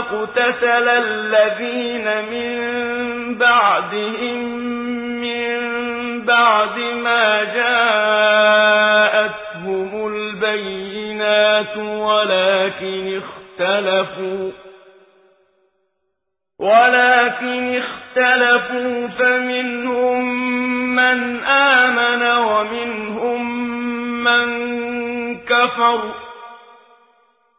الله ما اقتتل الذين من بعدهم من بعد ما جاءتهم البينات ولكن اختلفوا ولكن اختلفوا فمنهم من آمن ومنهم من كفر.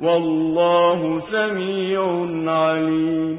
والله سميع عليم.